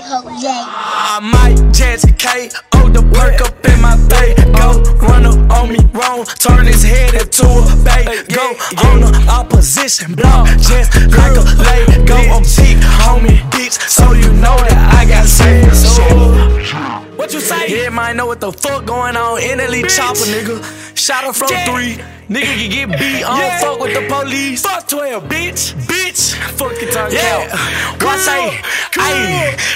Jose. I might just KO oh, the perk up in my face. Go run up on me wrong, turn his head into a bay. Go on the opposition block, just like a lay. Go on peak, homie, bitch, so you know that I got saved. What you say? Yeah, might know what the fuck going on. NLE Choppa, nigga. Shot her from three. Nigga can get beat. I don't fuck with the police. Fuck 12, bitch. Bitch. Fuck it, talk yeah. What say? Ayy.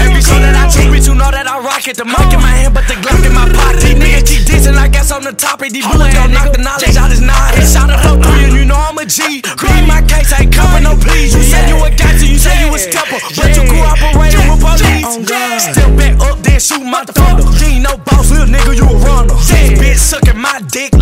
Every song that I take, bitch, you know that I rock it. The mic in my hand, but the Glock in my pocket. These niggas keep dissing, I guess on the topic. These bullets gon' knock the knowledge out his nine. He shot her from three, and you know I'm a G. Beat my case, I ain't cover no please. You said you a gangster, you said you a stepper, but you cooperated with police. Still back up, then shoot my thunder. You ain't no boss, little nigga, you a runner. This bitch sucking my dick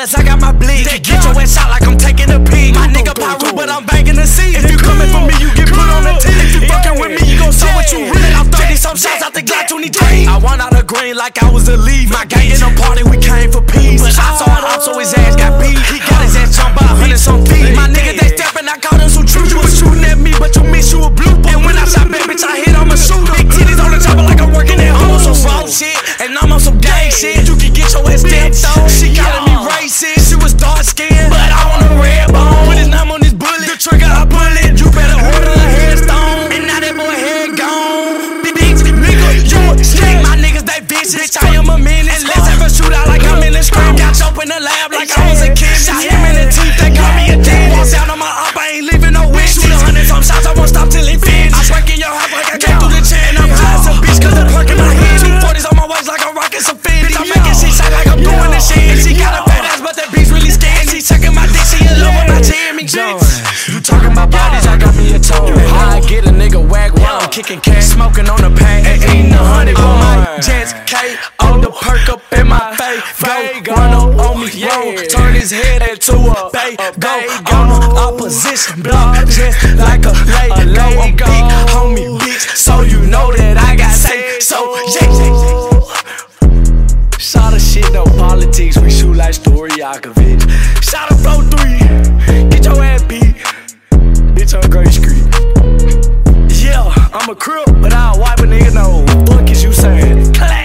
unless I got my blick. Get your ass out like I'm taking a pee. My nigga Pyro, but I'm banging the seat. If you coming for me, you get put on the tee. If you fucking with me, you gon' see what you really. I'm 30 some shots out the Glock 23. I won out of green like I was a lead. My gang in a party, we came for peace. But I saw an op, so his ass got beat. He got his ass jumped by a hundred some feet. My nigga, they stepping, I caught him some true. You was shooting at me, but you missed you a blue. And when I shot back, bitch, I hit, I'm a shooter. Big titties on the chopper like I'm working at home. Some raw shit, and I'm on some gang shit. You can get your ass stepped on. She calling me Bitch, I am a menace. Turn his head into a bay go on the opposition block, just like a lay go. Big homie bitch, so you know that I got say so. Yeah, yeah, yeah. Shot of shit, no politics. We shoot like Stojakovic. Shot of flow three, get your ass beat. Bitch on Gray Street. Yeah, I'm a crip, but I wipe a nigga no. Fuck is you saying? Clap.